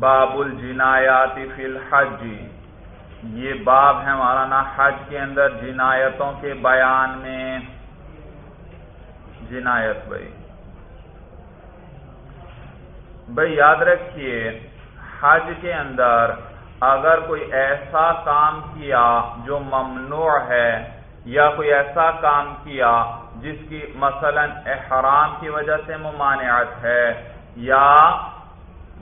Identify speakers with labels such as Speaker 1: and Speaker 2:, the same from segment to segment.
Speaker 1: باب الجنایات فی الحج. یہ باب ہے مولانا حج کے اندر جنایتوں کے بیان میں. جنایت بھائی. بھائی یاد رکھیے، حج کے اندر اگر کوئی ایسا کام کیا جو ممنوع ہے یا کوئی ایسا کام کیا جس کی مثلا احرام کی وجہ سے ممانعت ہے یا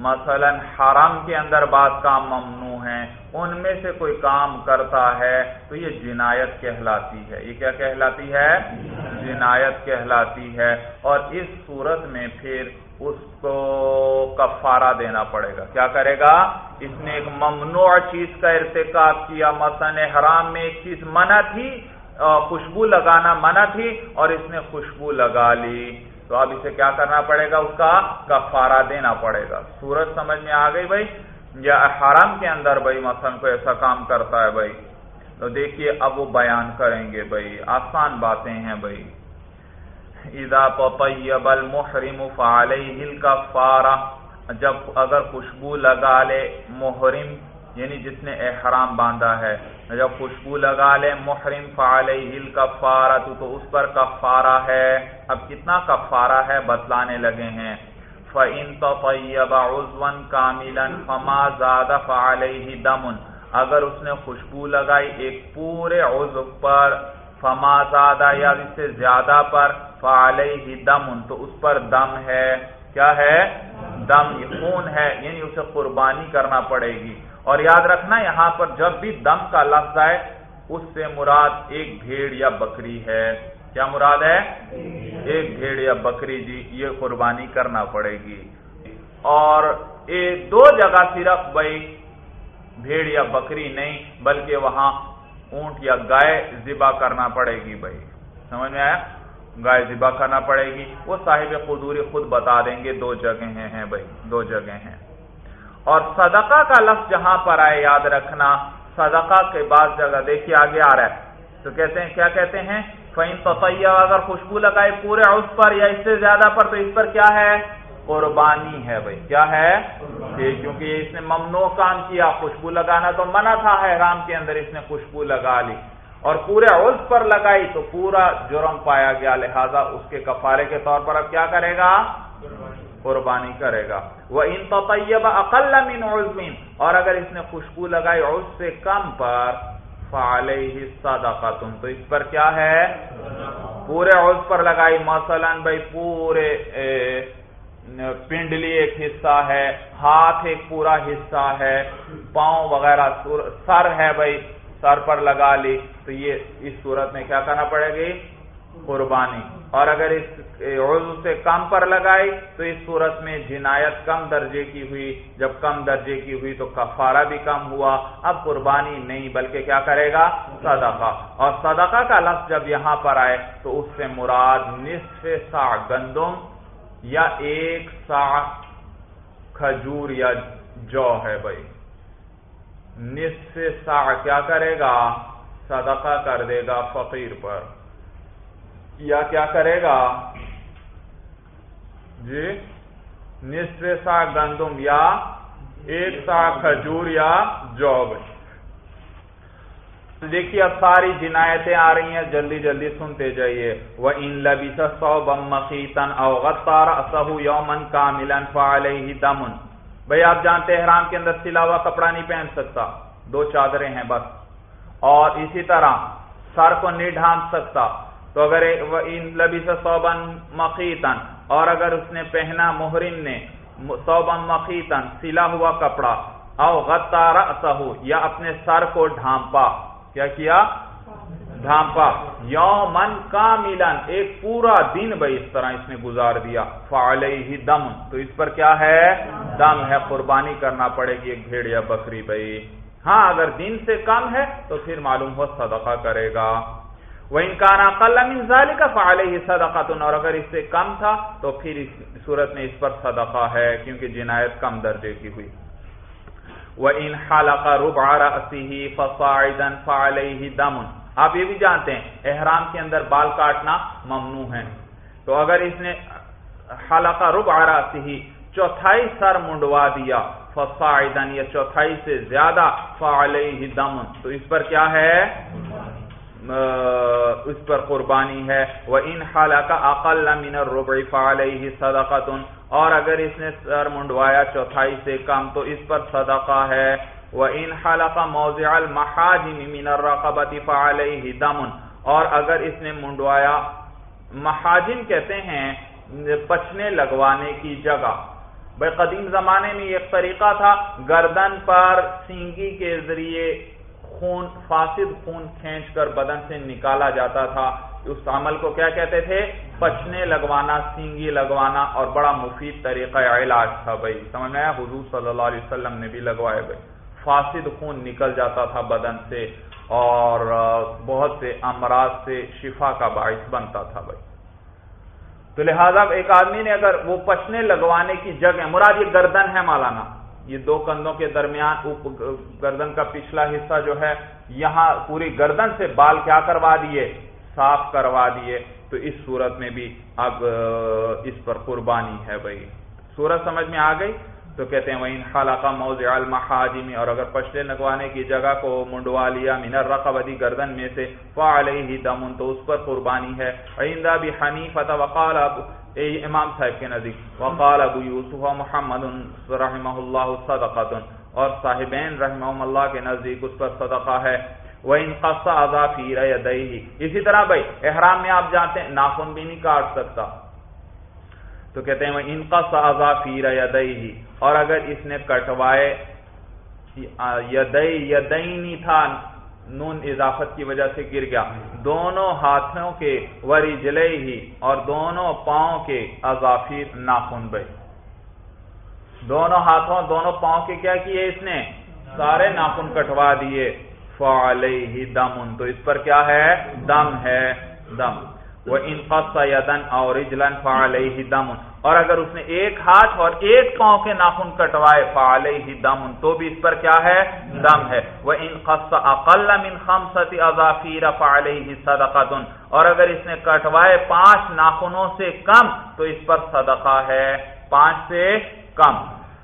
Speaker 1: مثلا حرم کے اندر بعض کام ممنوع ہیں، ان میں سے کوئی کام کرتا ہے تو یہ جنایت کہلاتی ہے۔ یہ کیا کہلاتی ہے؟ جنایت کہلاتی ہے۔ اور اس صورت میں پھر اس کو کفارہ دینا پڑے گا۔ کیا کرے گا؟ اس نے ایک ممنوع چیز کا ارتکاب کیا۔ مثلا حرام میں ایک چیز منع تھی خوشبو لگانا منع تھی اور اس نے خوشبو لگا لی۔ تو اب اسے کیا کرنا پڑے گا؟ اس کا کفارہ دینا پڑے گا۔ سورج سمجھ میں آ گئی بھائی؟ یا حرام کے اندر بھائی مثلا کو ایسا کام کرتا ہے بھائی؟ تو دیکھیے اب وہ بیان کریں گے بھائی۔ آسان باتیں ہیں بھائی۔ ادا طیب المحرم فعلیہ الکفارہ جب اگر خوشبو لگا لے محرم یعنی جس نے احرام باندھا ہے جب خوشبو لگا لے محرم فعلیہ الکفارہ تو, تو اس پر کفارہ ہے۔ اب کتنا کفارہ ہے؟ بتلانے لگے ہیں۔ فَإِن تَطَيَّبَ عُزْوًا كَامِلًا فَمَا زَادَ فَعَلَيْهِ دَمٌ۔ اگر اس نے خوشبو لگائی ایک پورے عضو پر فما زادہ یا اس سے زیادہ پر فعلیہ دم تو اس پر دم ہے۔ کیا ہے؟ دم خون ہے یعنی اسے قربانی کرنا پڑے گی۔ اور یاد رکھنا، یہاں پر جب بھی دم کا لفظ آئے، اس سے مراد ایک بھیڑ یا بکری ہے۔ کیا مراد ہے؟ ایک بھیڑ یا بکری جی یہ قربانی کرنا پڑے گی۔ اور دو جگہ صرف بھائی بھیڑ یا بکری نہیں، بلکہ وہاں اونٹ یا گائے ذبح کرنا پڑے گی بھائی۔ سمجھ میں آیا؟ گائے ذبح کرنا پڑے گی۔ وہ صاحب قدوری خود بتا دیں گے دو جگہ ہیں بھائی، دو جگہ ہیں۔ اور صدقہ کا لفظ جہاں پر آئے یاد رکھنا، صدقہ کے بعد جگہ دیکھیے آگے آ رہا ہے۔ تو کہتے ہیں، کیا کہتے ہیں؟ فین تو اگر خوشبو لگائے پورے اس پر یا اس سے زیادہ پر، تو اس پر کیا ہے؟ قربانی ہے بھائی۔ کیا ہے؟ کیونکہ اس نے ممنوع کام کیا، خوشبو لگانا تو منع تھا حیرام کے اندر اس نے خوشبو لگا لی۔ اور پورے عز پر لگائی تو پورا جرم پایا گیا۔ لہذا اس کے کفارے کے طور پر اب کیا کرے گا؟ قربانی کرے گا۔ وہ ان تو من عزمین اور اگر اس نے خوشبو لگائی عز سے کم پر حصہ تم تو اس پر کیا ہے؟ پورے عز پر لگائی۔ مثلا بھائی پورے پنڈلی ایک حصہ ہے، ہاتھ ایک پورا حصہ ہے، پاؤں وغیرہ سر ہے بھائی۔ سر پر لگا لی، تو یہ اس صورت میں کیا کرنا پڑے گی؟ قربانی۔ اور اگر اس عضو سے کم پر لگائی، تو اس صورت میں جنایت کم درجے کی ہوئی۔ جب کم درجے کی ہوئی تو کفارہ بھی کم ہوا۔ اب قربانی نہیں، بلکہ کیا کرے گا؟ صدقہ۔ اور صدقہ کا لفظ جب یہاں پر آئے، تو اس سے مراد نصف سا گندم یا ایک سا کھجور یا جو ہے بھائی۔ نصف سا کیا کرے گا؟ صدقہ کر دے گا فقیر پر۔ یا کیا کرے گا؟ جی نصف سا گندم یا ایک سا کھجور یا جوب۔ دیکھیے اب ساری جنایتیں آ رہی ہیں، جلدی جلدی سنتے جائیے۔ وہ ان لبی سو بم مخیتن اوغتار سہو یومن کا ملن فعلیہ دمن بھائی آپ جانتے حرام کے اندر سلا ہوا کپڑا نہیں پہن سکتا۔ دو چادریں ہیں بس۔ اور اسی طرح سر کو نہیں ڈھانپ سکتا۔ تو اگر لبی صوبن مقیتن اور اگر اس نے پہنا محرم نے صوبن مقیتن سلا ہوا کپڑا، او غطار یا اپنے سر کو ڈھانپا۔ کیا کیا؟ ڈھانپا۔ یومن کاملن ایک پورا دن بھائی اس طرح اس نے گزار دیا۔ فعلیہ دم۔ تو اس پر کیا ہے؟ دم ہے، قربانی کرنا پڑے گی ایک بھیڑ یا بکری بھائی ہاں اگر دن سے کم ہے تو پھر معلوم ہو صدقہ کرے گا۔ وہ انکان ظالی کا فعال ہی صدقہ اور اگر اس سے کم تھا تو پھر اس صورت میں اس پر صدقہ ہے، کیونکہ جنایت کم درجے کی ہوئی۔ وہ ان کا روب آسی فصاعدا فعليه دم۔ آپ یہ بھی جانتے ہیں، احرام کے اندر بال کاٹنا ممنوع ہے۔ تو اگر اس نے حلقہ رب آ چوتھائی سر منڈوا دیا۔ فصاعدن یا چوتھائی سے زیادہ فعلیہ دم۔ تو اس پر کیا ہے؟ اس پر قربانی ہے۔ وہ ان حالہ کا عقل من الربع فعلیہ صدقۃ اور اگر اس نے سر منڈوایا چوتھائی سے کم، تو اس پر صدقہ ہے۔ وہ ان حالہ کا موضع المحاجم من الرقبۃ فعلیہ دم۔ اور اگر اس نے منڈوایا محاجم کہتے ہیں پچنے لگوانے کی جگہ۔ بھائی قدیم زمانے میں ایک طریقہ تھا، گردن پر سینگی کے ذریعے خون، فاسد خون کھینچ کر بدن سے نکالا جاتا تھا۔ اس عمل کو کیا کہتے تھے؟ پچنے لگوانا، سینگی لگوانا، اور بڑا مفید طریقہ علاج تھا بھائی۔ سمجھ میں آیا؟ حضور صلی اللہ علیہ وسلم نے بھی لگوائے بھائی۔ فاسد خون نکل جاتا تھا بدن سے، اور بہت سے امراض سے شفا کا باعث بنتا تھا بھائی۔ تو لہذا ایک آدمی نے اگر وہ پچنے لگوانے کی جگہ، مراد یہ گردن ہے مالانا یہ دو کندھوں کے درمیان گردن کا پچھلا حصہ جو ہے، یہاں پوری گردن سے بال کیا کروا دیے؟ صاف کروا دیے۔ تو اس صورت میں بھی اب، اس پر قربانی ہے بھائی۔ صورت سمجھ میں آ گئی؟ تو کہتے ہیں وہ ان خالہ موضع المحاجمی اور اگر پشتے لگوانے کی جگہ کو منڈوا لیا من الرقبتی گردن میں سے فعلیہ دمن تو اس پر قربانی ہے۔ عندہ بھی حنیفت وقال ابو اے امام صاحب کے نزدیک، وقال ابو یوسف محمد رحمہ اللہ صدقۃ، اور صاحبین رحمہ اللہ کے نزدیک اس پر صدقہ ہے۔ وہ ان قصہ اضافی ریدئی اسی طرح بھائی، احرام میں آپ جانتے ہیں، ناخن بھی نہیں کاٹ سکتا۔ تو کہتے ہیں وہ ان قصہ اضافی ریدئی اور اگر اس نے کٹوائے یدئی یدئی تھا، نون اضافت کی وجہ سے گر گیا۔ دونوں ہاتھوں کے وری جلے ہی اور دونوں پاؤں کے اضافی ناخن بھائی دونوں ہاتھوں، دونوں پاؤں کے کیا کیے اس نے؟ سارے ناخن کٹوا دیے۔ فعلیہ دم تو اس پر کیا ہے؟ دم ہے، دم۔ وہ انقص یدن اور رجلن فعلیہ دم اور اگر اس نے ایک ہاتھ اور ایک پاؤں کے ناخن کٹوائے، فعلیہ دم، تو بھی اس پر کیا ہے؟ دم ہے۔ وہ انقص اقل من خمسط اضافیر فعلیہ صدقۃ اور اگر اس نے کٹوائے پانچ ناخنوں سے کم، تو اس پر صدقہ ہے۔ پانچ سے کم۔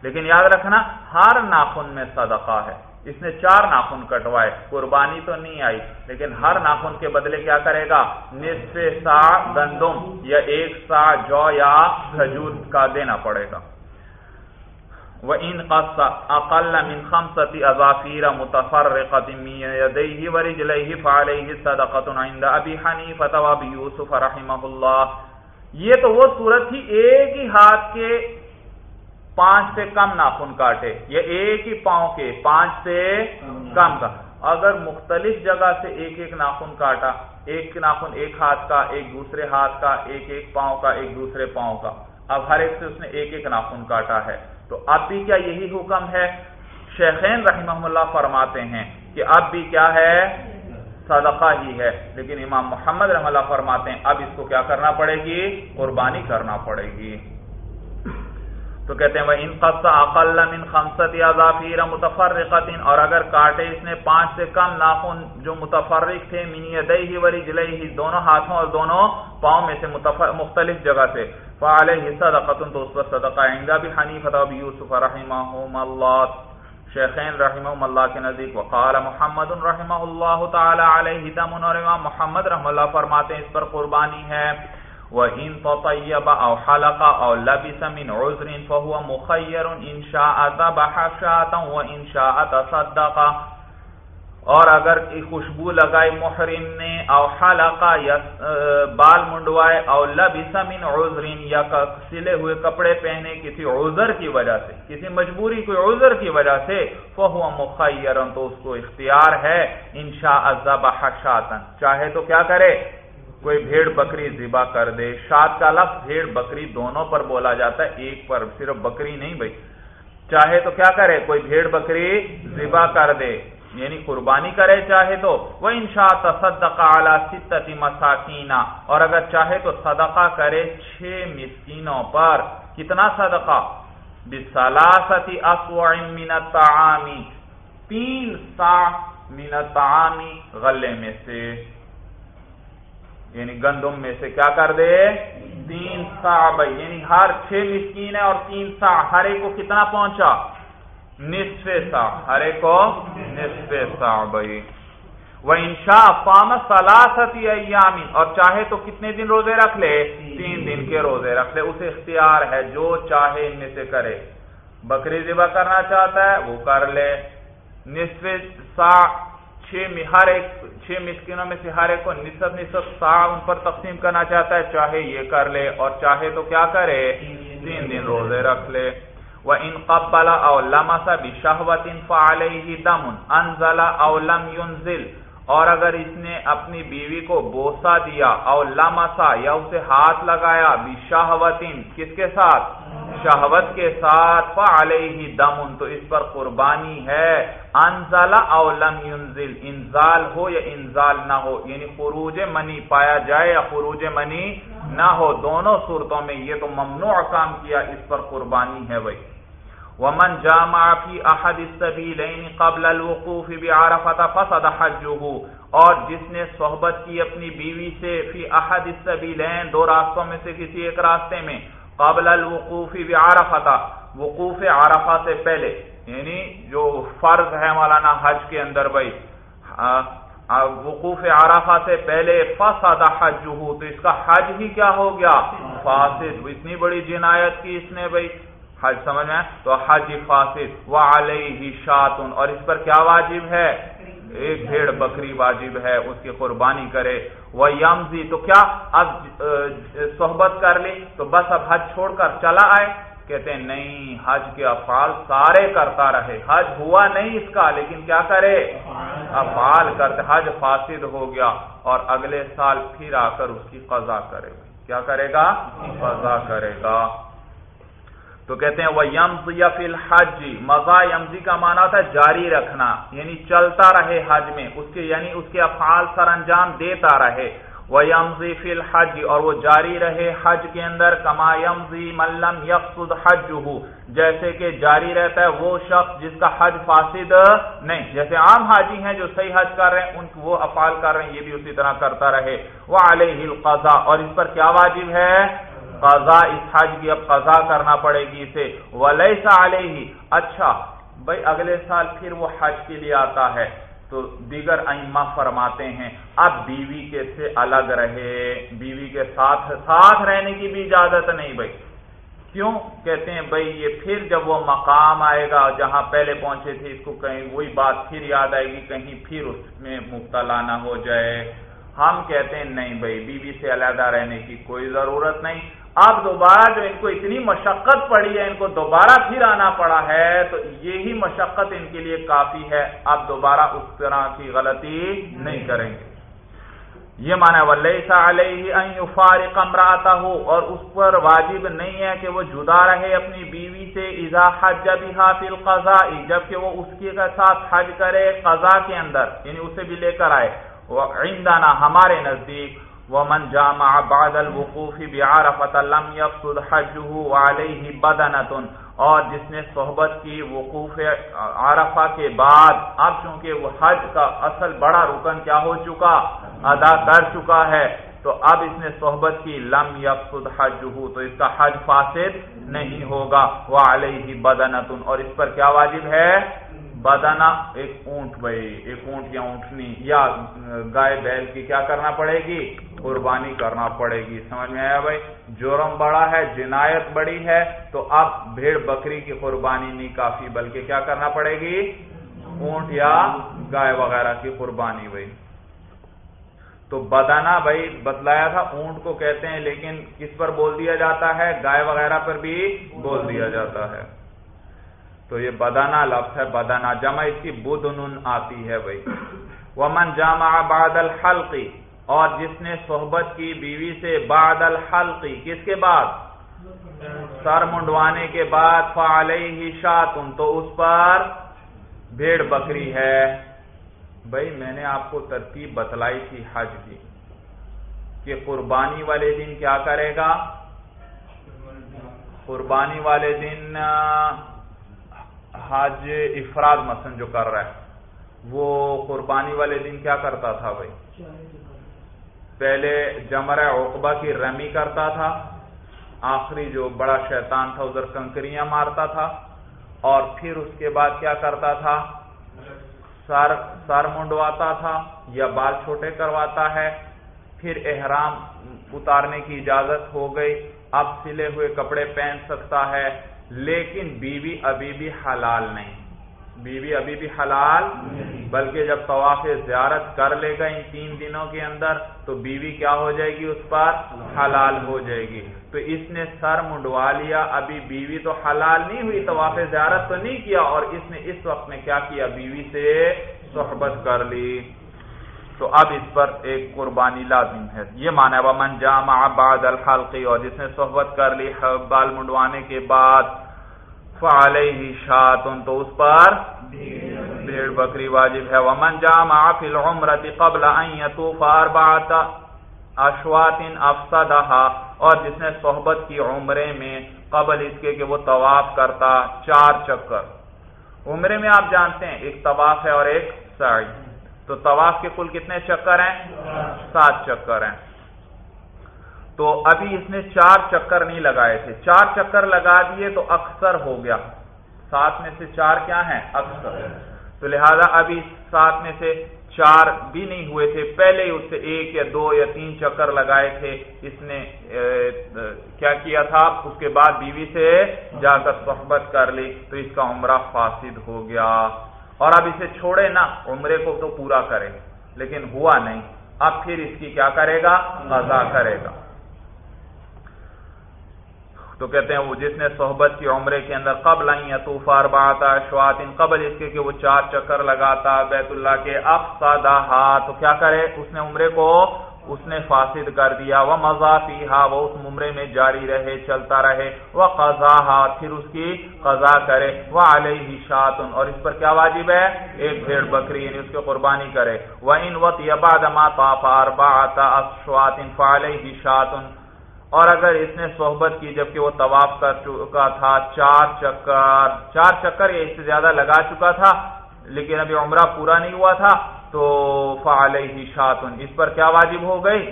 Speaker 1: لیکن یاد رکھنا، ہر ناخن میں صدقہ ہے۔ اس نے چار ناخن کٹوائے، قربانی تو نہیں آئی، لیکن ہر ناخن کے بدلے کیا کرے گا؟ نصف سا گندم یا ایک سا جو یا کھجور کا دینا پڑے گا۔ وہ ان اقل من خمستی اضافیر متفر قدمی یدیہ ورجلیہ فعلیہ صدقت عند ابی حنیفت و ابی یوسف رحمہ اللہ یہ تو وہ صورت تھی، ایک ہی ہاتھ کے پانچ سے کم ناخن کاٹے یا ایک ہی پاؤں کے پانچ سے کم کا۔ اگر مختلف جگہ سے ایک ایک ناخن کاٹا، ایک ناخن ایک ہاتھ کا، ایک دوسرے ہاتھ کا، ایک ایک پاؤں کا، ایک دوسرے پاؤں کا، اب ہر ایک سے اس نے ایک ایک ناخن کاٹا ہے۔ تو اب بھی کیا یہی حکم ہے؟ شیخین رحمہ اللہ فرماتے ہیں کہ اب بھی کیا ہے؟ صدقہ ہی ہے۔ لیکن امام محمد رحم اللہ فرماتے ہیں، اب اس کو کیا کرنا پڑے گی؟ قربانی کرنا پڑے گی۔ تو کہتے ہیں وہ ان قصہ اقل من خمسط یا متفرقت اور اگر کاٹے اس نے پانچ سے کم ناخن جو متفرق تھے منی ہی وری جلئی ہی دونوں ہاتھوں اور دونوں پاؤں میں سے مختلف جگہ سے فعلیہ صدقت تو اس پر صدقہ عندہ بھی حنیفت و یوسف رحمہم اللہ، شیخین رحمہ اللہ کے نزدیک۔ وقال محمد رحمہ اللہ تعالی علیہ دمن اور امام محمد رحم اللہ فرماتے ہیں، اس پر قربانی ہے۔ وَإِن تَطَيَّبَ أَوْ حَلَقَ أَوْ لَبِسَ مِنْ عُذْرٍ فَهُوَ مُخَيَّرٌ إِن شَاءَ ذَبَحَ شَاةً وَإِن شَاءَ تَصَدَّقَ۔ اور اگر خوشبو لگائے محرم نے او حلقہ یا بال منڈوائے او لبس من عذرین یا سلے ہوئے کپڑے پہنے کسی عذر کی وجہ سے، کسی مجبوری کوئی عذر کی وجہ سے، فہو مخیرن تو اس کو اختیار ہے انشاء الذبح شاتن چاہے تو کیا کرے؟ کوئی بھیڑ بکری ذبح کر دے۔ شاد کا لفظ بھیڑ بکری دونوں پر بولا جاتا ہے، ایک پر صرف بکری نہیں بھائی۔ چاہے تو کیا کرے، کوئی بھیڑ بکری ذبح کر دے۔ یعنی قربانی کرے چاہے تو۔ وہ انشاء تصدق اعلی ستتی مساکینہ اور اگر چاہے تو صدقہ کرے چھ مسکینوں پر۔ کتنا صدقہ؟ بسلاستی اسوع من الطعامی تین سا من الطعامی غلے میں سے۔ یعنی گندم میں سے کیا کر دے؟ تین سا بھائی یعنی ہر چھ مسکین ہے اور تین سا ہر ایک کو کتنا پہنچا؟ نصف سا ہر ایک کو نصف سا بھائی۔ وہ انشا فام سلاستی ایامی اور چاہے تو کتنے دن روزے رکھ لے؟ تین دن کے روزے رکھ لے۔ اسے اختیار ہے، جو چاہے ان میں سے کرے۔ بکری ذبح کرنا چاہتا ہے، وہ کر لے۔ نصف سا چھ میں ہر ایک چھ مسکینوں میں سے ہر ایک کو نصف نصف سا ان پر تقسیم کرنا چاہتا ہے، چاہے یہ کر لے اور چاہے تو کیا کرے، تین دن روزے رکھ لے۔ وہ ان قبلا او لمسا بھی شہوت ان فعلیہ دم انزلا او لم ينزل۔ اور اگر اس نے اپنی بیوی کو بوسا دیا او لمسا یا اسے ہاتھ لگایا بھی شہوتین کس کے ساتھ؟ شہوت کے ساتھ۔ فعلیہ دم، تو اس پر قربانی ہے۔ انزلا او لم ينزل، انزال ہو یا انزال نہ ہو یعنی خروج منی پایا جائے یا خروج منی نہ ہو، دونوں صورتوں میں یہ تو ممنوع کام کیا اس پر قربانی ہے بھائی۔ ومن جامع في احد السبيلين قبل الوقوف بعرفه فسد حجه، اور جس نے صحبت کی اپنی بیوی سے فی احد السبيلين دو راستوں میں سے کسی ایک راستے میں قبل الوقوف بعرفه وقوف عرفہ سے پہلے یعنی جو فرض ہے مولانا حج کے اندر بھائی وقوف عرفہ سے پہلے فسد حجه تو اس کا حج ہی کیا ہو گیا؟ فاسد۔ اتنی بڑی جنایت کی اس نے بھائی۔ حج سمجھ میں؟ تو حج فاسد۔ و علیہ شاتن اور اس پر کیا واجب ہے؟ ایک بھیڑ بکری واجب ہے، اس کی قربانی کرے۔ وہ یمزی تو کیا؟ اب صحبت کر لی، تو بس اب حج چھوڑ کر چلا آئے۔ کہتے ہیں، نہیں، حج کے افعال سارے کرتا رہے۔ حج ہوا نہیں اس کا، لیکن کیا کرے؟ افعال کرتے۔ حج فاسد ہو گیا اور اگلے سال پھر آ کر اس کی قضا کرے کیا کرے گا؟ قضا کرے گا۔ تو کہتے ہیں وہ یمز یا فی الحج۔ مزا یمزی کا معنی تھا جاری رکھنا یعنی چلتا رہے حج میں، اس کے یعنی اس کے افعال سر انجام دیتا رہے۔ وہ یمزی فی الحج اور وہ جاری رہے حج کے اندر کما یمزی ملم یقصد حج جیسے کہ جاری رہتا ہے وہ شخص جس کا حج فاسد نہیں۔ جیسے عام حاجی ہیں جو صحیح حج کر رہے ہیں، ان وہ افعال کر رہے ہیں، یہ بھی اسی طرح کرتا رہے۔ وہ علیہ القضا اور اس پر کیا واجب ہے؟ قضا اس حج کی اب قضا کرنا پڑے گی اسے۔ ولیسا علیہ اچھا بھائی، اگلے سال پھر وہ حج کے لیے آتا ہے۔ تو دیگر ائمہ فرماتے ہیں، اب بیوی کے سے الگ رہے، بیوی کے ساتھ ساتھ رہنے کی بھی اجازت نہیں بھائی۔ کیوں؟ کہتے ہیں، بھائی، یہ پھر جب وہ مقام آئے گا، جہاں پہلے پہنچے تھے، اس کو کہیں وہی بات پھر یاد آئے گی، کہیں پھر اس میں مبتلا نہ ہو جائے۔ ہم کہتے ہیں، نہیں بھائی، بیوی سے علیحدہ رہنے کی کوئی ضرورت نہیں۔ اب دوبارہ جو ان کو اتنی مشقت پڑی ہے، ان کو دوبارہ پھر آنا پڑا ہے، تو یہی مشقت ان کے لیے کافی ہے۔ اب دوبارہ اس طرح کی غلطی نہیں کریں گے۔ یہ مانا ولیسا علیہ فارق امراتا ہو اور اس پر واجب نہیں ہے کہ وہ جدا رہے اپنی بیوی سے ایزا حج بھی حافظ قزا جبکہ وہ اس کے ساتھ حج کرے قضا کے اندر یعنی اسے بھی لے کر آئے۔ وہ ہمارے نزدیک ومن جامع بعد الوقوف بعرفة لم يفسد حجه وعليه بدنة. اور جس نے صحبت کی وقوف عرفہ کے بعد، اب چونکہ وہ حج کا اصل بڑا رکن کیا ہو چکا، ادا کر چکا ہے، تو اب اس نے صحبت کی لم یفسد حجه، تو اس کا حج فاسد نہیں ہوگا، وعلیہ بدنتن اور اس پر کیا واجب ہے؟ بدانا ایک اونٹ بھائی، ایک اونٹ یا اونٹنی یا گائے بیل کی کیا کرنا پڑے گی؟ قربانی کرنا پڑے گی۔ سمجھ میں آیا بھائی؟ جرم بڑا ہے، جنایت بڑی ہے، تو اب بھیڑ بکری کی قربانی نہیں کافی، بلکہ کیا کرنا پڑے گی؟ اونٹ یا گائے وغیرہ کی قربانی بھائی۔ تو بدانا بھائی، بتلایا تھا، اونٹ کو کہتے ہیں، لیکن کس پر بول دیا جاتا ہے؟ گائے وغیرہ پر بھی بول دیا جاتا ہے۔ تو یہ بدانا لفظ ہے، بدانا جمع، اس کی بدن آتی ہے بھائی۔ ومن جامع بعد الحلقی اور جس نے صحبت کی بیوی سے بعد الحلقی کس کے بعد؟ سر منڈوانے کے بعد، فعلیہ ہی شاتن، تو اس پر بھیڑ بکری ہے۔ بھائی، میں نے آپ کو ترتیب بتلائی تھی حج کی کہ قربانی والے دن کیا کرے گا؟ قربانی والے دن، حج افراد مثلا جو کر رہا ہے، وہ قربانی والے دن کیا کرتا تھا بھائی؟ پہلے جمر عقبہ کی رمی کرتا تھا، آخری جو بڑا شیطان تھا، ادھر کنکریاں مارتا تھا، اور پھر اس کے بعد کیا کرتا تھا؟ سر سر منڈواتا تھا یا بال چھوٹے کرواتا ہے۔ پھر احرام اتارنے کی اجازت ہو گئی۔ اب سلے ہوئے کپڑے پہن سکتا ہے، لیکن بیوی ابھی بھی حلال نہیں۔ بیوی ابھی بھی حلال، بلکہ جب طواف زیارت کر لے گا ان تین دنوں کے اندر، تو بیوی کیا ہو جائے گی؟ اس پر حلال ہو جائے گی۔ تو اس نے سر منڈوا لیا، ابھی بیوی تو حلال نہیں ہوئی، طواف زیارت تو نہیں کیا، اور اس نے اس وقت میں کیا کیا؟ بیوی سے صحبت کر لی۔ تو اب اس پر ایک قربانی لازم ہے۔ یہ مانا من جامع بعد الحلقی اور جس نے صحبت کر لی بال منڈوانے کے بعد فعلیہ شاتن، تو اس پر بھیڑ بکری واجب ہے۔ ومن جامع فی العمرت قبل ان یطوف اربعت اشوات افسدها اور جس نے صحبت کی عمرے میں قبل اس کے کہ وہ طواف کرتا، چار چکر۔ عمرے میں آپ جانتے ہیں، ایک طواف ہے اور ایک سعی تو طواف کے کل کتنے چکر ہیں؟ سات چکر ہیں۔ تو ابھی اس نے چار چکر نہیں لگائے تھے۔ چار چکر لگا دیے تو اکثر ہو گیا۔ سات میں سے چار کیا ہیں؟ اکثر۔ تو لہذا ابھی سات میں سے چار بھی نہیں ہوئے تھے۔ پہلے ہی اس سے ایک یا دو یا تین چکر لگائے تھے۔ اس نے کیا کیا تھا؟ اس کے بعد بیوی سے جا کر صحبت کر لی۔ تو اس کا عمرہ فاسد ہو گیا۔ اور اب اسے چھوڑے نا، عمرے کو تو پورا کرے۔ لیکن ہوا نہیں۔ اب پھر اس کی کیا کرے گا؟ قضا کرے گا۔ تو کہتے ہیں وہ جس نے صحبت کی عمرے کے اندر قبل طوفار باتا شواتن قبل اس کے کہ وہ چار چکر لگاتا بیت اللہ کے اب سادہ تو کیا کرے؟ اس نے عمرے کو اس نے فاسد کر دیا وہ مزافی ہا وہ اس ممرے میں جاری رہے، چلتا رہے وہ قزا پھر اس کی قضا کرے وہ علیہ شاتن، اور اس پر کیا واجب ہے؟ ایک بھیڑ بکری یعنی اس کی قربانی کرے وہ ان وط یباد فعلیہ شاتن اور اگر اس نے صحبت کی جبکہ وہ طواف کر چکا تھا، چار چکر چار چکر یہ اس سے زیادہ لگا چکا تھا، لیکن ابھی عمرہ پورا نہیں ہوا تھا، تو فعلیہ شاتن، اس پر کیا واجب ہو گئی؟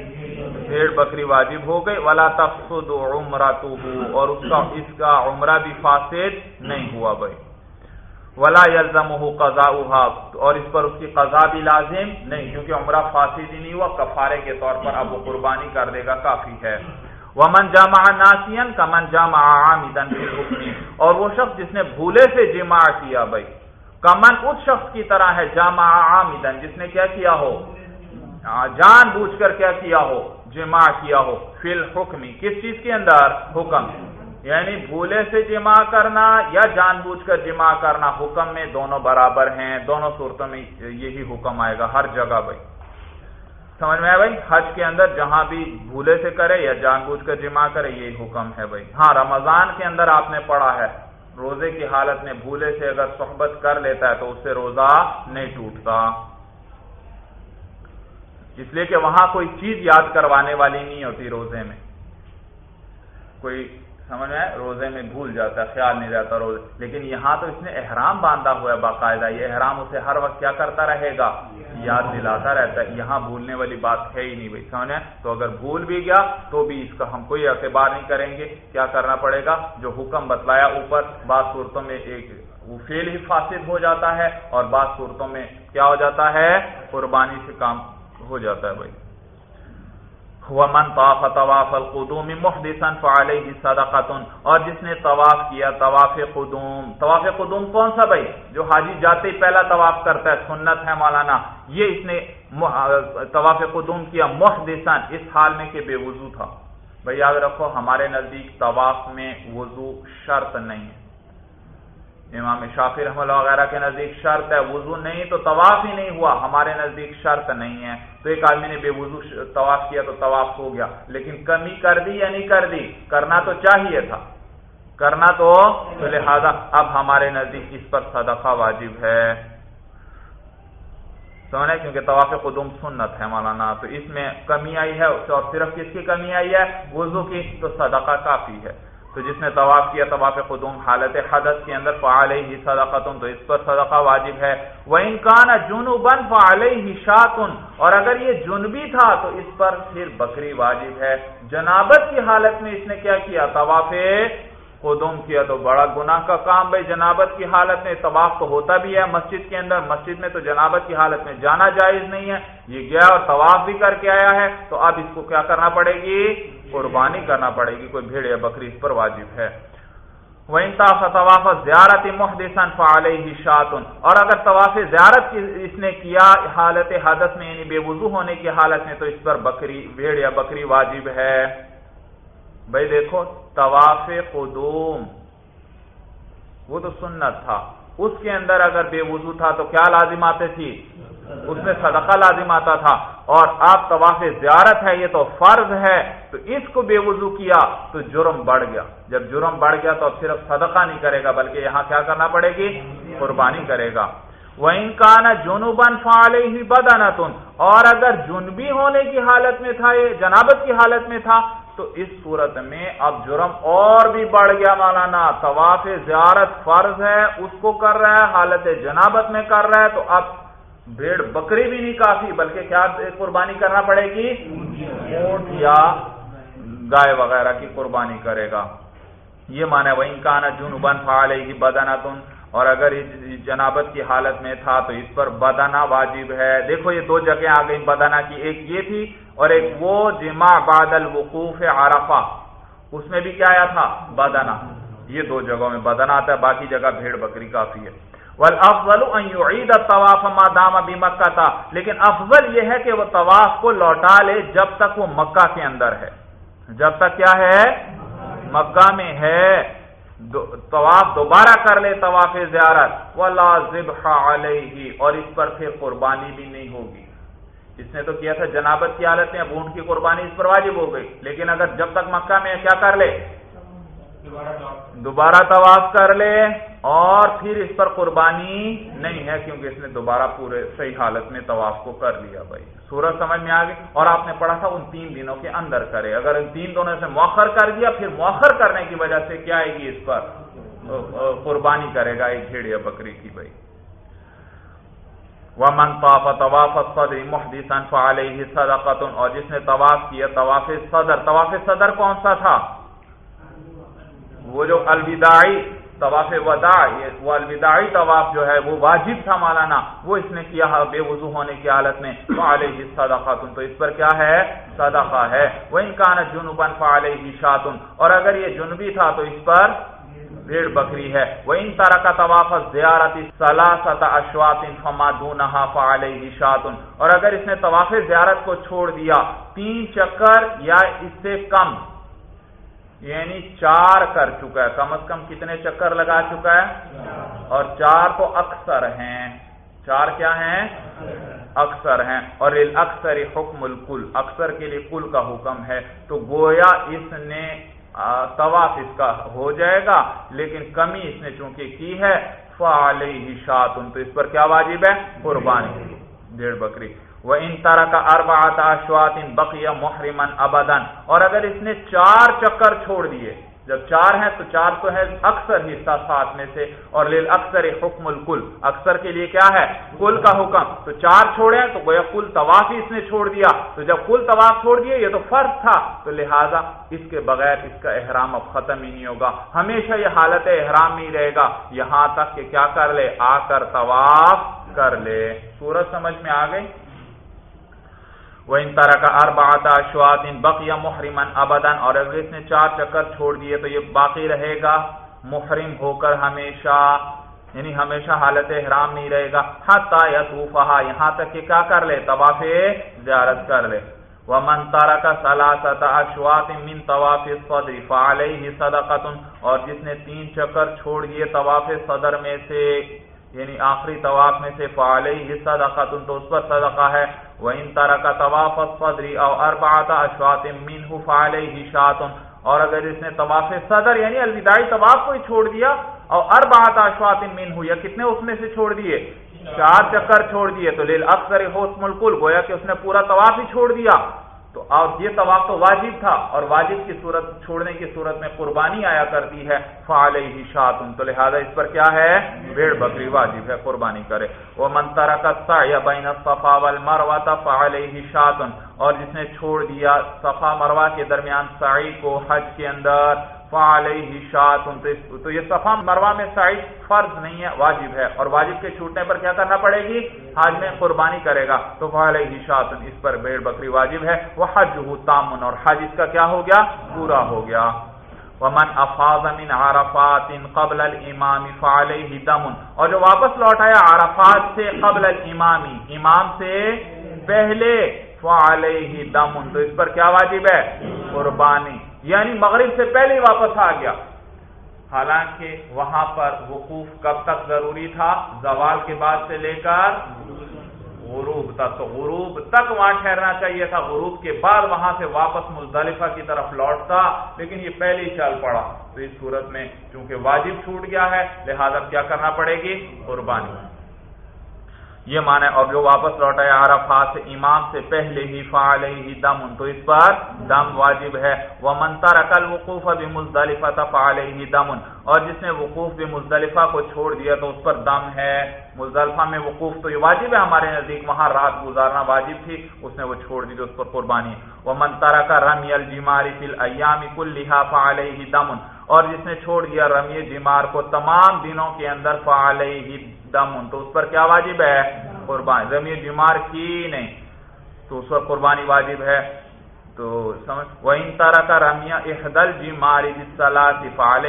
Speaker 1: بھیڑ بکری واجب ہو گئی۔ ولا تفسد عمرہ تو اور اس کا اس کا عمرہ بھی فاسد نہیں ہوا بھائی۔ ولا یلزم ہو قزا اور اس پر اس کی قضا بھی لازم نہیں، کیونکہ عمرہ فاسد ہی نہیں ہوا، کفارے کے طور پر اب وہ قربانی کر دے گا، کافی ہے۔ وہ من جامع ناسین کا من جامع عامدن اور وہ شخص جس نے بھولے سے جمع کیا بھائی، کمن اس شخص کی طرح ہے، جامع عامدن جس نے کیا کیا ہو؟ جان بوجھ کر کیا کیا ہو؟ جمع کیا ہو؟ فی الحکمی کس چیز کے اندر؟ حکم۔ یعنی بھولے سے جمع کرنا یا جان بوجھ کر جمع کرنا، حکم میں دونوں برابر ہیں، دونوں صورتوں میں یہی حکم آئے گا ہر جگہ بھائی۔ سمجھ میں آئے بھائی؟ حج کے اندر جہاں بھی بھولے سے کرے یا جان بوجھ کر جمع کرے، یہی حکم ہے بھائی۔ ہاں رمضان کے اندر آپ نے پڑھا ہے، روزے کی حالت میں بھولے سے اگر صحبت کر لیتا ہے تو اس سے روزہ نہیں ٹوٹتا۔ اس لیے کہ وہاں کوئی چیز یاد کروانے والی نہیں ہوتی روزے میں۔ کوئی سمجھ میں روزے میں بھول جاتا ہے، خیال نہیں رہتا روزے۔ لیکن یہاں تو اس نے احرام باندھا ہوا ہے باقاعدہ۔ یہ احرام اسے ہر وقت کیا کرتا رہے گا؟ یاد دلاتا رہتا ہے۔ یہاں بھولنے والی بات ہے ہی نہیں بھائی، سمجھ تو اگر بھول بھی گیا تو بھی اس کا ہم کوئی اعتبار نہیں کریں گے۔ کیا کرنا پڑے گا؟ جو حکم بتلایا اوپر، بعض صورتوں میں ایک وہ فیل ہی فاسد ہو جاتا ہے اور بعض صورتوں میں کیا ہو جاتا ہے؟ قربانی سے کام ہو جاتا ہے بھائی۔ من طواف طواف القدوم محدثا فعليه صدقه اور جس نے طواف کیا، طواف قدوم۔ طواف قدوم کون سا بھائی؟ جو حاجی جاتے ہی پہلا طواف کرتا ہے، سنت ہے مولانا۔ یہ اس نے طواف قدوم کیا محدثا، اس حال میں کہ بے وضو تھا۔ بھائی یاد رکھو، ہمارے نزدیک طواف میں وضو شرط نہیں ہے۔ امام شافی رحم اللہ وغیرہ کے نزدیک شرط ہے، وضو نہیں تو طواف ہی نہیں ہوا۔ ہمارے نزدیک شرط نہیں ہے۔ تو ایک آدمی نے بے وضو طواف کیا تو طواف ہو گیا۔ لیکن کمی کر دی یا نہیں کر دی؟ کرنا تو چاہیے تھا۔ کرنا تو لہذا اب ہمارے نزدیک اس پر صدقہ واجب ہے۔ سمجھے؟ کیونکہ طواف قدوم سنت ہے مولانا۔ تو اس میں کمی آئی ہے اور صرف کس کی کمی آئی ہے؟ وضو کی۔ تو صدقہ کافی ہے۔ تو جس نے طواف کیا، طواف قدوم حالت حدث کے اندر، فعلیہ ہی صدقتن تو اس پر صدقہ واجب ہے۔ وہ انکان جنوبن فعلیہ ہی شاتن اور اگر یہ جنبی تھا، تو اس پر پھر بکری واجب ہے۔ جنابت کی حالت میں اس نے کیا کیا؟ طواف قدوم کیا تو بڑا گناہ کا کام بھائی، جنابت کی حالت میں طواف تو ہوتا بھی ہے مسجد کے اندر، مسجد میں تو جنابت کی حالت میں جانا جائز نہیں ہے، یہ گیا اور طواف بھی کر کے آیا ہے، تو اب اس کو کیا کرنا پڑے گی؟ قربانی کرنا پڑے گی، کوئی بھیڑ یا بکری اس پر واجب ہے۔ وہ انتاف طواف زیارت محدثن فعلیہ شاطن اور اگر طواف زیارت کی اس نے کیا حالت حادث میں یعنی بے وضو ہونے کی حالت میں، تو اس پر بکری، بھیڑ یا بکری واجب ہے۔ بھائی دیکھو، طواف قدوم، وہ تو سنت تھا۔ اس کے اندر اگر بے وضو تھا تو کیا لازم آتے تھی؟ اس میں صدقہ لازم آتا تھا۔ اور آپ طواف زیارت ہے، یہ تو فرض ہے۔ تو اس کو بے وضو کیا تو جرم بڑھ گیا۔ جب جرم بڑھ گیا تو اب صرف صدقہ نہیں کرے گا، بلکہ یہاں کیا کرنا پڑے گی؟ قربانی کرے گا۔ وہ انکان جنوبن فعال ہی بدنتن اور اگر جنبی ہونے کی حالت میں تھا، یہ جنابت کی حالت میں تھا تو اس صورت میں اب جرم اور بھی بڑھ گیا مولانا، طواف زیارت فرض ہے، اس کو کر رہا ہے، حالت جنابت میں کر رہا ہے، تو اب بھیڑ بکری بھی نہیں کافی، بلکہ کیا قربانی کرنا پڑے گی؟ اونٹ یا گائے وغیرہ کی قربانی کرے گا۔ یہ مانا وہ انکان جنوبن فعال ہی بدنتن اور اگر جنابت کی حالت میں تھا تو اس پر بدنا واجب ہے۔ دیکھو یہ دو جگہ آ گئی بدنا کی، ایک یہ تھی اور ایک وہ جمع بعد الوقوف عرفہ۔ اس میں بھی کیا آیا تھا؟ بدنا یہ دو جگہوں میں بدنا آتا ہے، باقی جگہ بھیڑ بکری کافی ہے۔ افضل عید طواف مادام ابھی مکہ تھا لیکن افضل یہ ہے کہ وہ طواف کو لوٹا لے جب تک وہ مکہ کے اندر ہے۔ جب تک کیا ہے؟ مکہ میں ہے۔ طواف دوبارہ کر لے، طواف زیارت۔ ولا ذبح علیہ اور اس پر پھر قربانی بھی نہیں ہوگی۔ اس نے تو کیا تھا جنابت کی حالت میں اونٹ کی قربانی اس پر واجب ہو گئی۔ لیکن اگر جب تک مکہ میں کیا کر لے؟ دوبارہ طواف کر لے اور پھر اس پر قربانی نہیں ہے کیونکہ اس نے دوبارہ پورے صحیح حالت میں طواف کو کر لیا بھائی۔ سورج سمجھ میں آ گئی۔ اور آپ نے پڑھا تھا ان تین دنوں کے اندر کرے۔ اگر ان تین دنوں سے مؤخر کر دیا پھر مؤخر کرنے کی وجہ سے کیا آئے گی اس پر؟ قربانی کرے گا ایک بھیڑ یا بکری کی بھائی۔ وہ من طواف طواف صدر محدثا فعلیہ صدقۃ اور جس نے طواف کیا، طواف صدر طواف صدر کون سا تھا؟ وہ جو الوداعی، طواف وداع وہ الوداعی طواف جو ہے، وہ واجب تھا مولانا، وہ اس نے کیا، بے وضو ہونے کی حالت میں علیہ صدقہ تو اس پر کیا ہے؟ صدقہ ہے۔ وہ انکان جنوبن فعلیہ شاتن اور اگر یہ جنوبی تھا تو اس پر بھیڑ بکری ہے۔ وہ ان طرح کا طواف زیارت سلاست اشوات فما دونہا فعلیہ شاتن اور اگر اس نے طواف زیارت کو چھوڑ دیا، تین چکر یا اس سے کم یعنی چار کر چکا ہے۔ کم از کم کتنے چکر لگا چکا ہے؟ اور چار تو اکثر ہیں۔ چار کیا ہیں؟ اکثر ہیں۔ اور اکثر حکم الکل اکثر کے لیے کل کا حکم ہے۔ تو گویا اس نے طواف اس کا ہو جائے گا، لیکن کمی اس نے چونکہ کی ہے، فعلیہ شاتن تو اس پر کیا واجب ہے؟ قربانی ڈیڑھ بکری۔ وہ ان طرح کا ارب آتا بقیہ محرمن ابدن اور اگر اس نے چار چکر چھوڑ دیے جب چار ہیں تو چار تو ہے اکثر حصہ ساتھ میں سے، اور لیل اکثر حکم الکل اکثر کے لیے کیا ہے؟ کل کا حکم۔ تو چار چھوڑے تو گویا کل طواف ہی اس نے چھوڑ دیا۔ تو جب کل طواف چھوڑ دیا یہ تو فرض تھا۔ تو لہٰذا اس کے بغیر اس کا احرام اب ختم ہی نہیں ہوگا۔ ہمیشہ یہ حالت احرام ہی رہے گا۔ یہاں تک کہ کیا کر لے؟ آ کر طواف کر لے۔ سورج سمجھ میں آ گئی؟ وہ ان طرح کا اربات اشوات ان بق یا محرمن ابدن اور اگر اس نے چار چکر چھوڑ دیے تو یہ باقی رہے گا، محرم ہو کر ہمیشہ یعنی ہمیشہ حالت احرام نہیں رہے گا۔ حتا یا طوفہ یہاں تک کہ کیا کر لے؟ طواف زیارت کر لے۔ وہ من تارا کا سلاست اشوات من طواف صدر فعلیہ صدقۃ اور جس نے تین چکر چھوڑ دیے طواف صدر میں سے یعنی آخری طواف میں سے فعلیہ صدقۃ تو اس پر صدقہ ہے۔ وہ ان طرح کا طواف صدری اور اربعت فَعَلَيْهِ شَاطٌ اور اگر اس نے طواف صدر یعنی الوداعی طواف کو ہی چھوڑ دیا اور اربعات اشواط منہ یا کتنے اس میں سے چھوڑ دیے؟ چار چکر چھوڑ دیے تو لیل اکثر حسم الکل گویا کہ اس نے پورا طواف ہی چھوڑ دیا۔ تو اب یہ طواف تو واجب تھا اور واجب کی صورت چھوڑنے کی صورت میں قربانی آیا کرتی ہے۔ فعال ہی شاطن تو لہٰذا اس پر کیا ہے؟ بھیڑ بکری واجب ہے، قربانی کرے۔ وہ منترا کا یا بین صفا ول فعال ہی شاطن اور جس نے چھوڑ دیا صفا مروا کے درمیان سائی کو حج کے اندر فعلیہ شاتن تو یہ صفا مروا میں سائز فرض نہیں ہے، واجب ہے۔ اور واجب کے چھوٹنے پر کیا کرنا پڑے گی؟ حج میں قربانی کرے گا۔ تو فعلیہ شاتن اس پر بیڑ بکری واجب ہے۔ وہ حج تامن، اور حج اس کا کیا ہو گیا؟ پورا ہو گیا۔ ومن افاظ من عرفات قبل الامام فعليه دم۔ اور جو واپس لوٹ آیا عرفات سے قبل الامامی امام سے پہلے فعليه دم۔ تو اس پر کیا واجب ہے؟ قربانی۔ یعنی مغرب سے پہلے واپس آ گیا۔ حالانکہ وہاں پر وقوف کب تک ضروری تھا؟ زوال کے بعد سے لے کر غروب تک۔ تو غروب تک وہاں ٹھہرنا چاہیے تھا۔ غروب کے بعد وہاں سے واپس مزدلفہ کی طرف لوٹتا، لیکن یہ پہلے ہی چل پڑا۔ تو اس صورت میں چونکہ واجب چھوٹ گیا ہے، لہذا کیا کرنا پڑے گی؟ قربانی۔ یہ مانے اور جو واپس لوٹا عرفات سے امام سے پہلے ہی فعال ہی دم، تو اس پر دم واجب ہے۔ وہ منتا رقل وقوف ابھی مزدلفہ تھا ہی دم۔ اور جس نے وقوف بھی مزدلفہ کو چھوڑ دیا تو اس پر دم ہے۔ مزدلفہ میں وقوف تو یہ واجب ہے ہمارے نزدیک، وہاں رات گزارنا واجب تھی، اس نے وہ چھوڑ دی تو اس پر قربانی وہ منتارا کا رمی الجماری فل ایام کل لہا فعال ہی دمن اور جس نے چھوڑ دیا رمی جمار کو تمام دنوں کے اندر فعال ہی دمن تو اس پر کیا واجب ہے؟ قربانی۔ رمی جمار کی نہیں، تو اس پر قربانی واجب ہے۔ تو سمجھ؟ وہ ان طرح کا رمیا احدل جی ماری فعال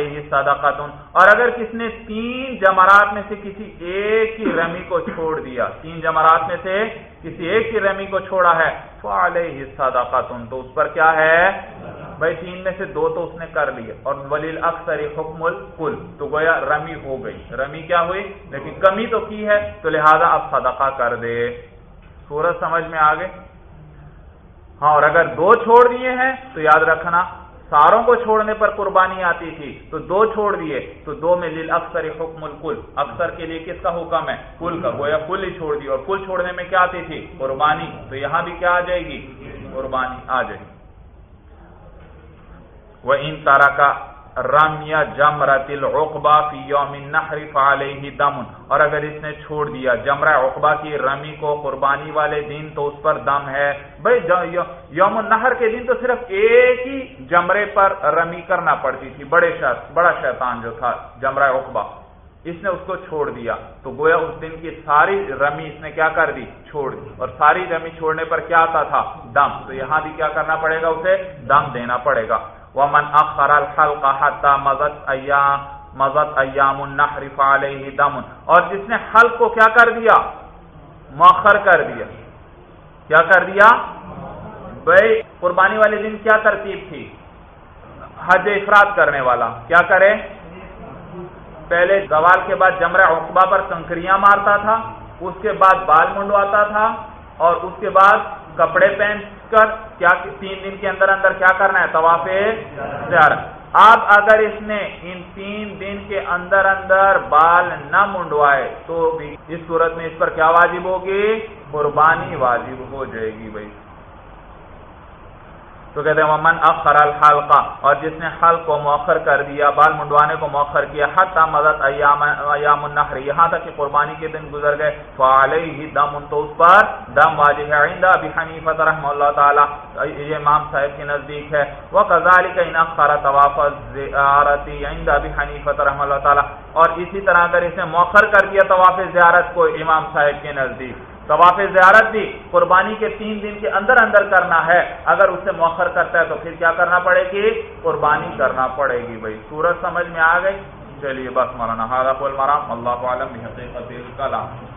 Speaker 1: اور اگر کس نے تین جمرات میں سے کسی ایک کی رمی کو چھوڑ دیا، تین جمرات میں سے کسی ایک کی رمی کو چھوڑا ہے فعال ہی تو اس پر کیا ہے؟ بھائی تین میں سے دو تو اس نے کر لیے۔ اور ولیل اکثر حکم الکل، تو گویا رمی ہو گئی۔ رمی کیا ہوئی؟ لیکن کمی تو کی ہے، تو لہذا اب صدقہ کر دے۔ سورج سمجھ میں آگے ہاں اور اگر دو چھوڑ دیے ہیں، تو یاد رکھنا، ساروں کو چھوڑنے پر قربانی آتی تھی، تو دو چھوڑ دیے، تو دو میں لیل اکثر حکم الکل۔ اکثر کے لیے کس کا حکم ہے؟ کل کا۔ گویا کل ہی چھوڑ دی، اور کل چھوڑنے میں کیا آتی تھی؟ قربانی۔ تو یہاں بھی کیا آ جائے گی؟ قربانی آ جائے گی۔ وہ ان طرح کا رم یا جمرا فی یوم فعلیہ دم اور اگر اس نے چھوڑ دیا جمرہ اقبا کی رمی کو قربانی والے دن تو اس پر دم ہے بھائی یوم النحر کے دن تو صرف ایک ہی جمرے پر رمی کرنا پڑتی تھی بڑے شخص بڑا شیطان جو تھا جمرہ اقبا اس نے اس کو چھوڑ دیا تو گویا اس دن کی ساری رمی اس نے کیا کر دی چھوڑ دی اور ساری رمی چھوڑنے پر کیا آتا تھا دم تو یہاں بھی کیا کرنا پڑے گا اسے دم دینا پڑے گا ومن اخر الحلق حتى مضت ایام مضت ایام النحر فعليه دم. اور جس نے حلق کو کیا کر دیا؟ مؤخر کر دیا۔ کیا کر دیا؟ بھائی، قربانی والے دن کیا ترتیب تھی؟ حج افراد کرنے والا۔ کیا کرے؟ پہلے زوال کے بعد جمرہ عقبہ پر کنکریاں مارتا تھا، اس کے بعد بال منڈواتا تھا، اور اس کے بعد کپڑے پہن کر کیا تین دن کے اندر اندر کیا کرنا ہے؟ طواف زیارت۔ اب اگر اس نے ان تین دن کے اندر اندر بال نہ منڈوائے تو بھی اس صورت میں اس پر کیا واجب ہوگی؟ قربانی واجب ہو جائے گی بھائی۔ تو کہتے ہیں من اخر الحلقہ اور جس نے حلق کو مؤخر کر دیا، بال منڈوانے کو مؤخر کیا، حتی مدد ایام ایام النحر، یہاں تک کہ قربانی کے دن گزر گئے فعلیہ دم تو اس پر دم واجب ہے۔ عند ابی حنیفہ رحمہ اللہ تعالی یہ امام صاحب کے نزدیک ہے۔ وکذالک ان اخر طواف الزیارت عند ابی حنیفہ رحمہ اللہ تعالی اور اسی طرح اگر اس نے مؤخر کر دیا طواف زیارت کو امام صاحب کے نزدیک۔ طواف زیارت بھی قربانی کے تین دن کے اندر اندر کرنا ہے۔ اگر اسے مؤخر کرتا ہے تو پھر کیا کرنا پڑے گی؟ قربانی کرنا پڑے گی۔ بھائی، سورج سمجھ میں آ گئی؟ چلیے، بس مولانا اللہ عالم حقیقت